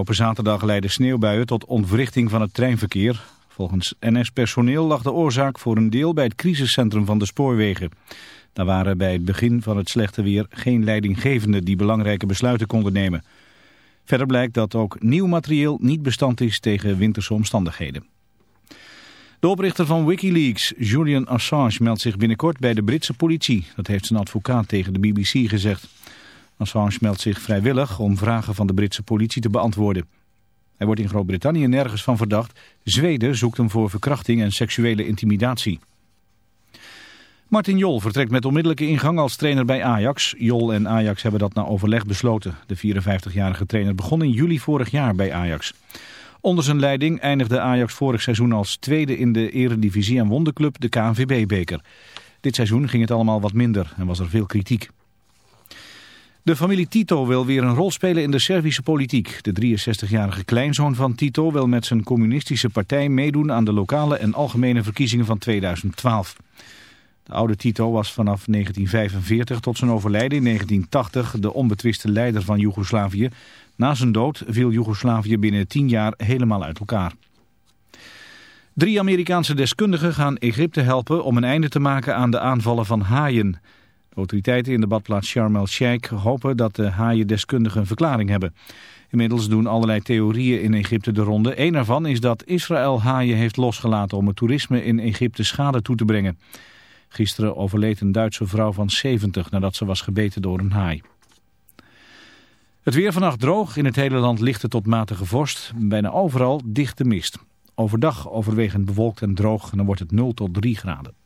Op zaterdag leidde sneeuwbuien tot ontwrichting van het treinverkeer. Volgens NS-personeel lag de oorzaak voor een deel bij het crisiscentrum van de spoorwegen. Daar waren bij het begin van het slechte weer geen leidinggevenden die belangrijke besluiten konden nemen. Verder blijkt dat ook nieuw materieel niet bestand is tegen winterse omstandigheden. De oprichter van Wikileaks, Julian Assange, meldt zich binnenkort bij de Britse politie. Dat heeft zijn advocaat tegen de BBC gezegd. Assange meldt zich vrijwillig om vragen van de Britse politie te beantwoorden. Hij wordt in Groot-Brittannië nergens van verdacht. Zweden zoekt hem voor verkrachting en seksuele intimidatie. Martin Jol vertrekt met onmiddellijke ingang als trainer bij Ajax. Jol en Ajax hebben dat na overleg besloten. De 54-jarige trainer begon in juli vorig jaar bij Ajax. Onder zijn leiding eindigde Ajax vorig seizoen als tweede in de eredivisie en won de club de KNVB-beker. Dit seizoen ging het allemaal wat minder en was er veel kritiek. De familie Tito wil weer een rol spelen in de Servische politiek. De 63-jarige kleinzoon van Tito wil met zijn communistische partij meedoen aan de lokale en algemene verkiezingen van 2012. De oude Tito was vanaf 1945 tot zijn overlijden in 1980 de onbetwiste leider van Joegoslavië. Na zijn dood viel Joegoslavië binnen tien jaar helemaal uit elkaar. Drie Amerikaanse deskundigen gaan Egypte helpen om een einde te maken aan de aanvallen van haaien. Autoriteiten in de badplaats Sharm el-Sheikh hopen dat de haaiendeskundigen een verklaring hebben. Inmiddels doen allerlei theorieën in Egypte de ronde. Eén daarvan is dat Israël haaien heeft losgelaten om het toerisme in Egypte schade toe te brengen. Gisteren overleed een Duitse vrouw van 70 nadat ze was gebeten door een haai. Het weer vannacht droog. In het hele land lichte tot matige vorst. Bijna overal dichte mist. Overdag overwegend bewolkt en droog. En dan wordt het 0 tot 3 graden.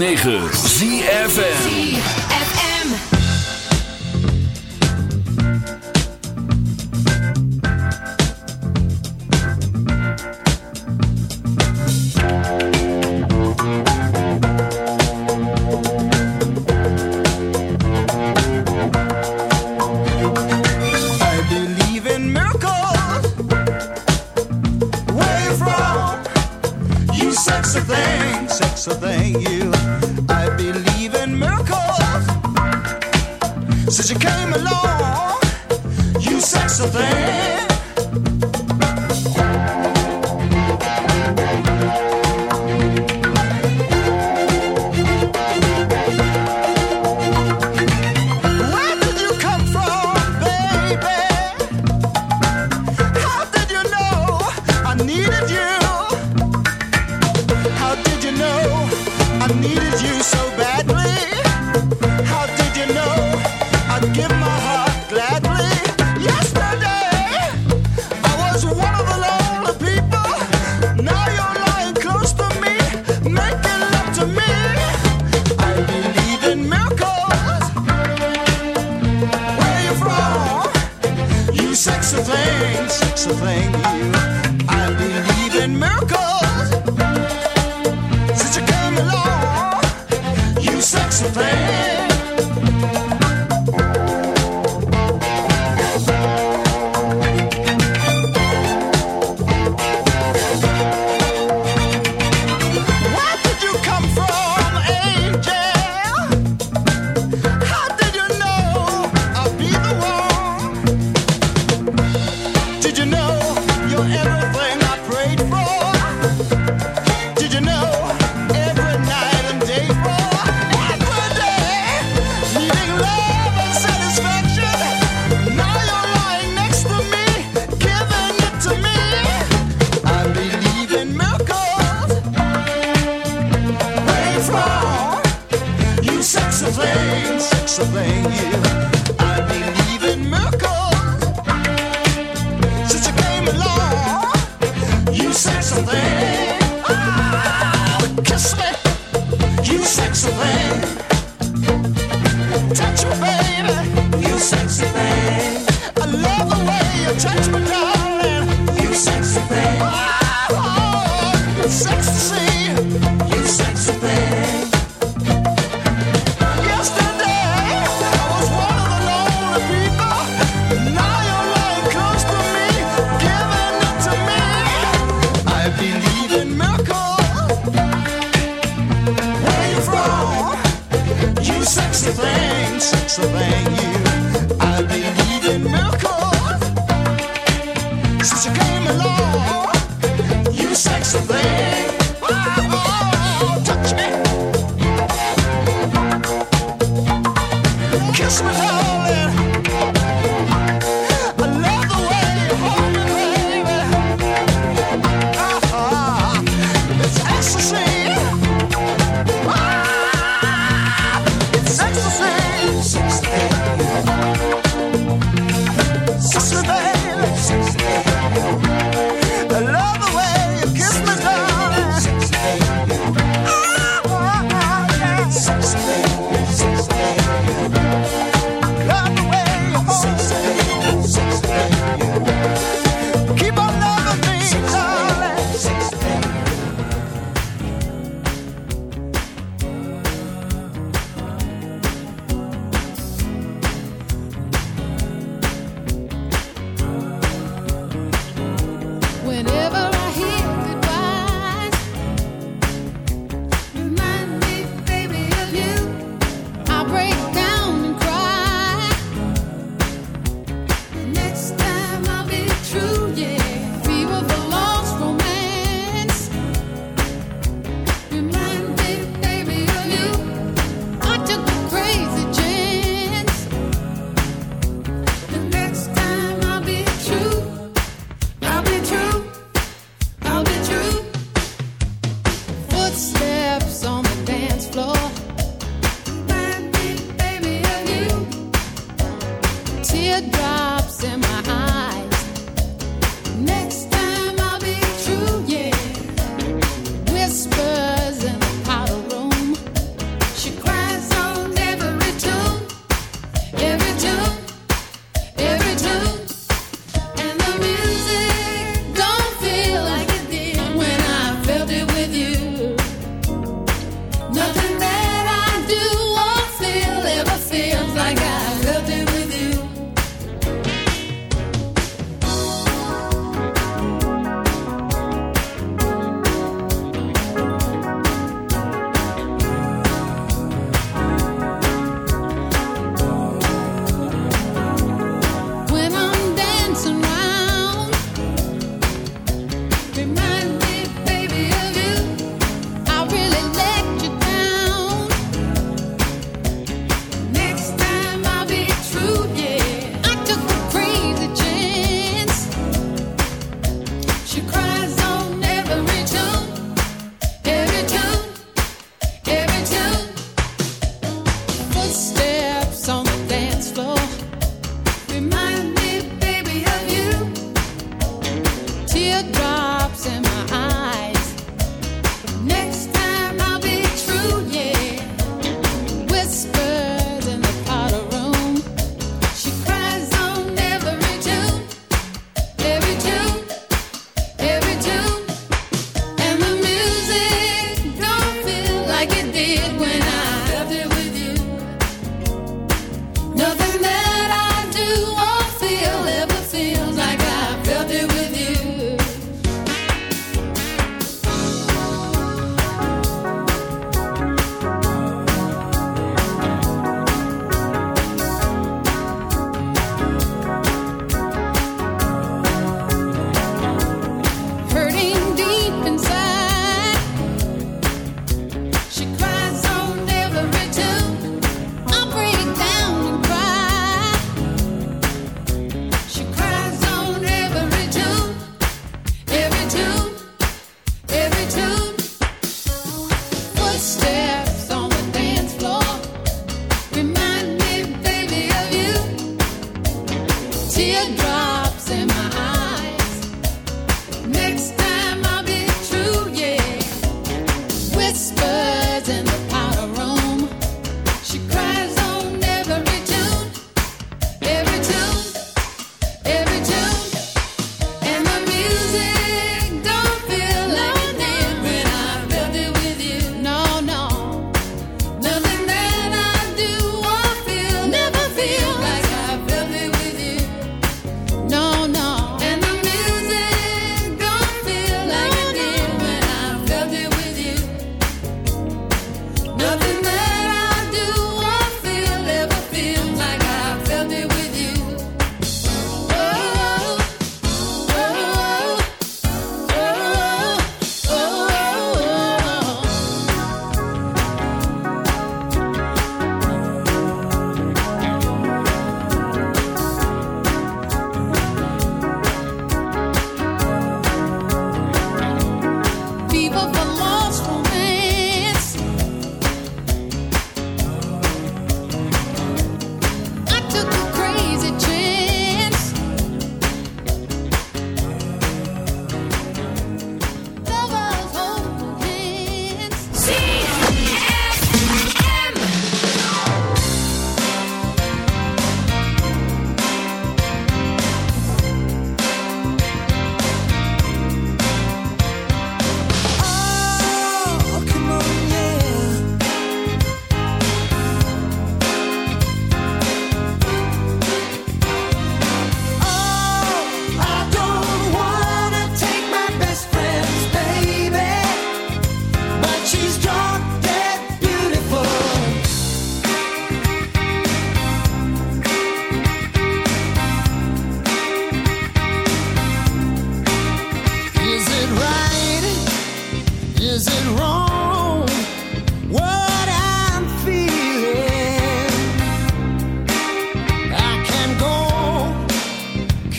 106.9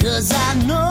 Cause I know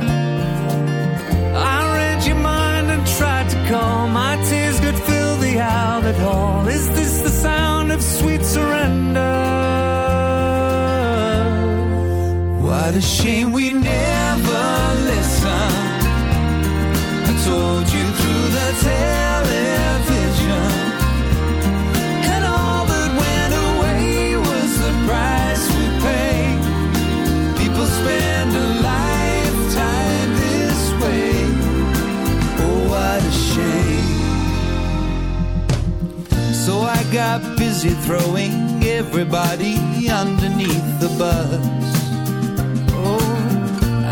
What a shame we never listened. I told you through the television. And all that went away was the price we pay. People spend a lifetime this way. Oh, what a shame. So I got busy throwing everybody underneath the bus.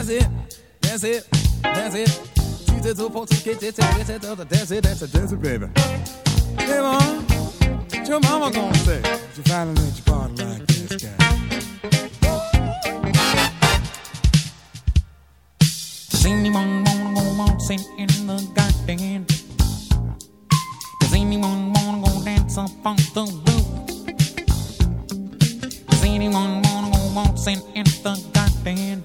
that's it, that's it, that's it. Tu t'es trop pour tout quitter, t'es prêt, t'es dans that's it, that's it, that's it, baby. Hey, mom, what's your mama gonna say? She finally let you party like this guy. Does anyone wanna go waltzing in the garden? Does anyone wanna go dance up on the roof? Does anyone wanna go waltzing in the garden?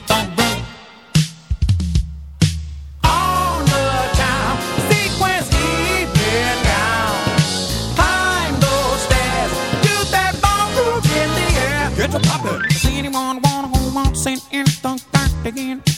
and don't start again.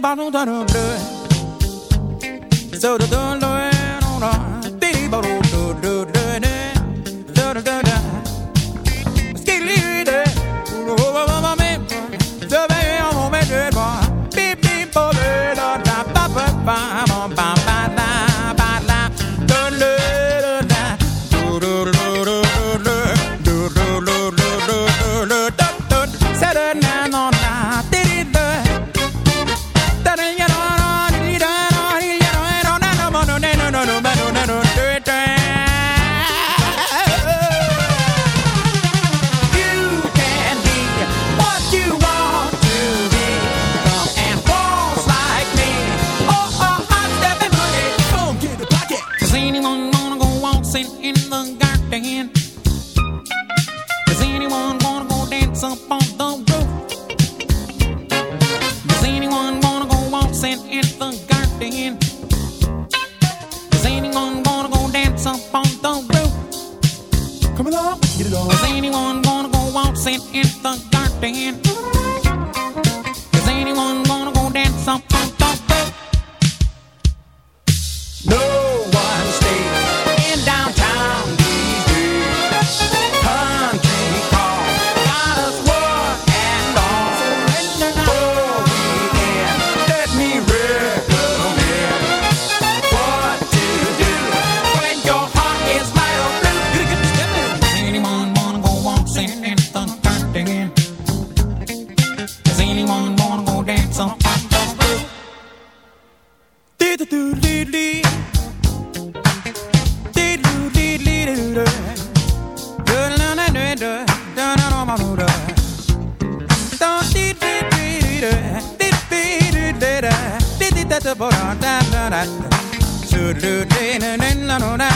bottle da da blue. So da da da da do, da da da da da da la la. Do do do do do do do.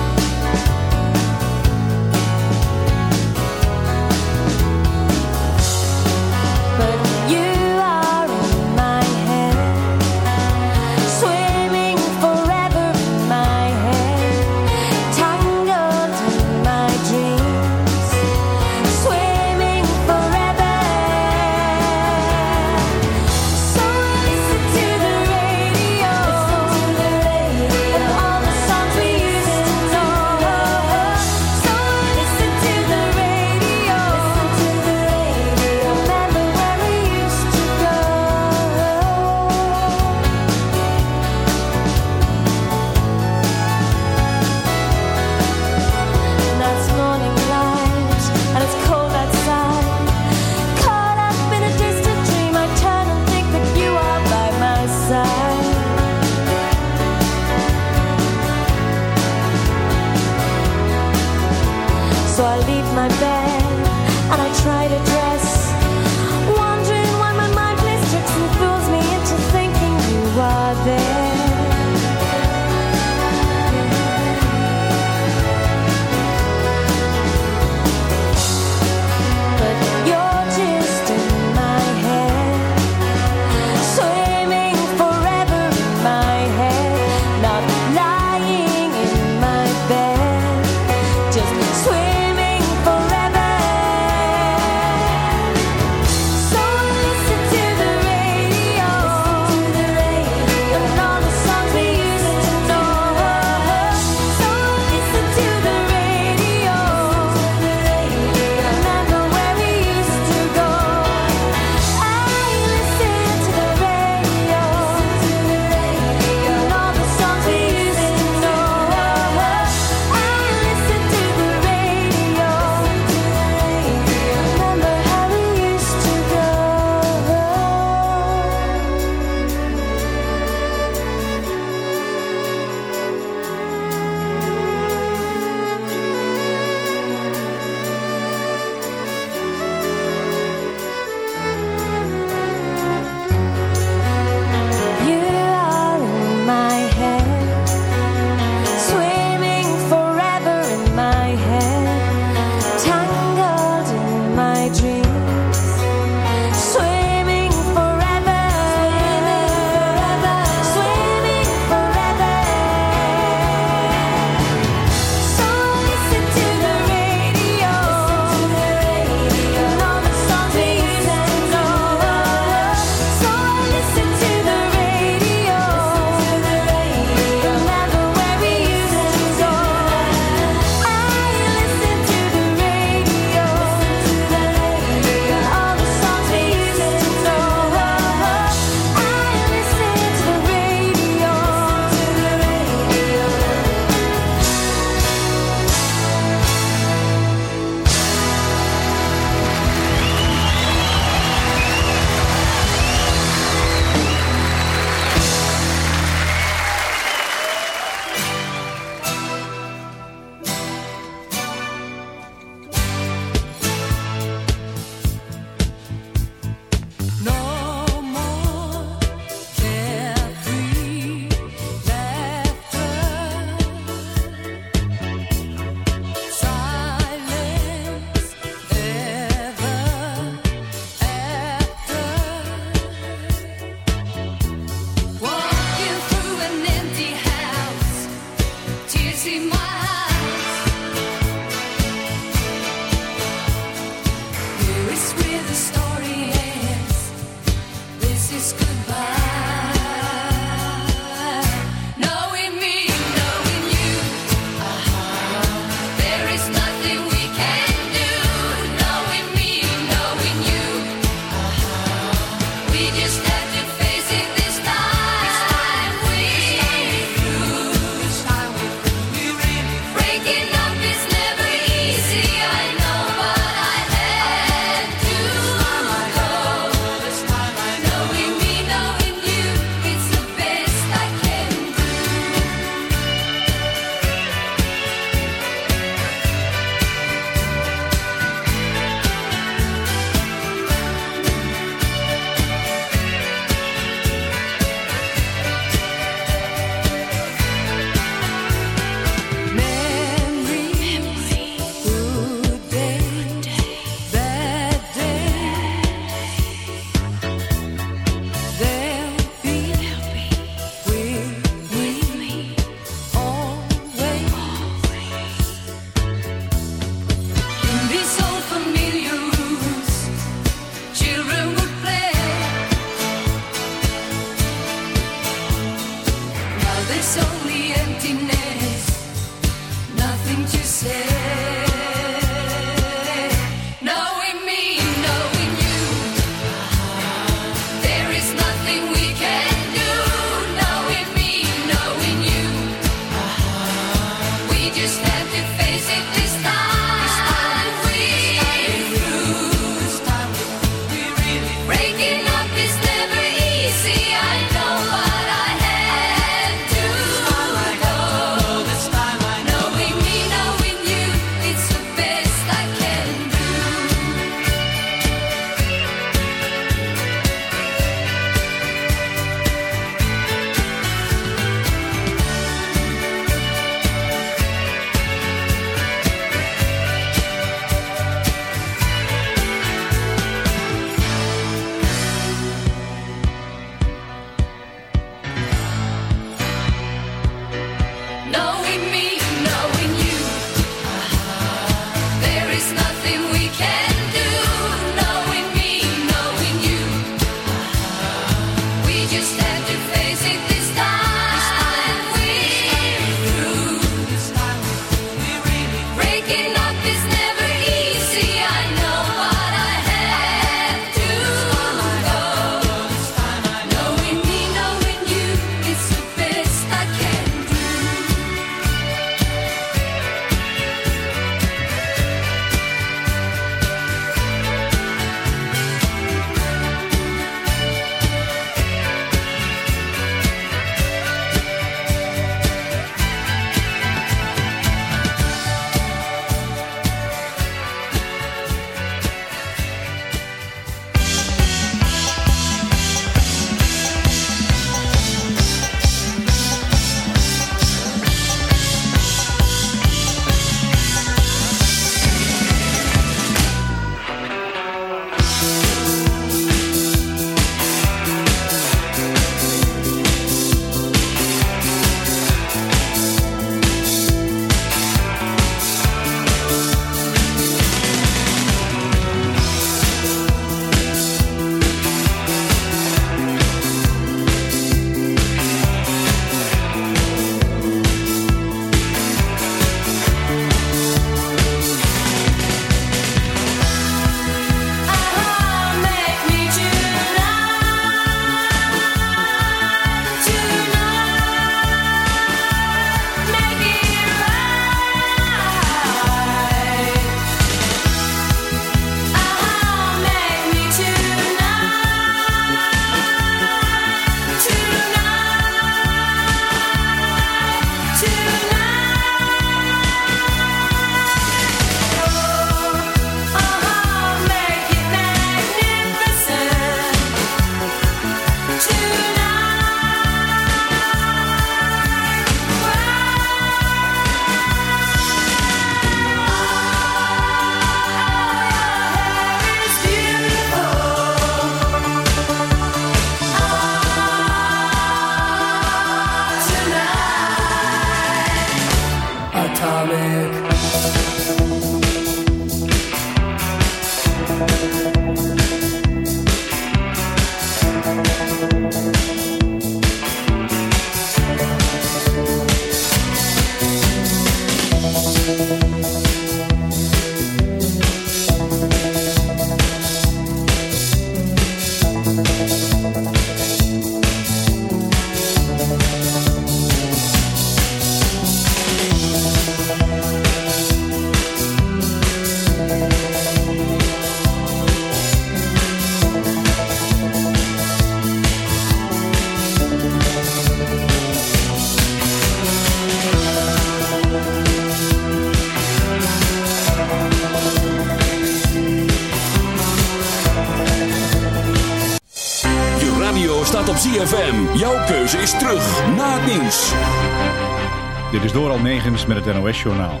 met het NOS-journaal.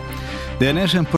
De NS en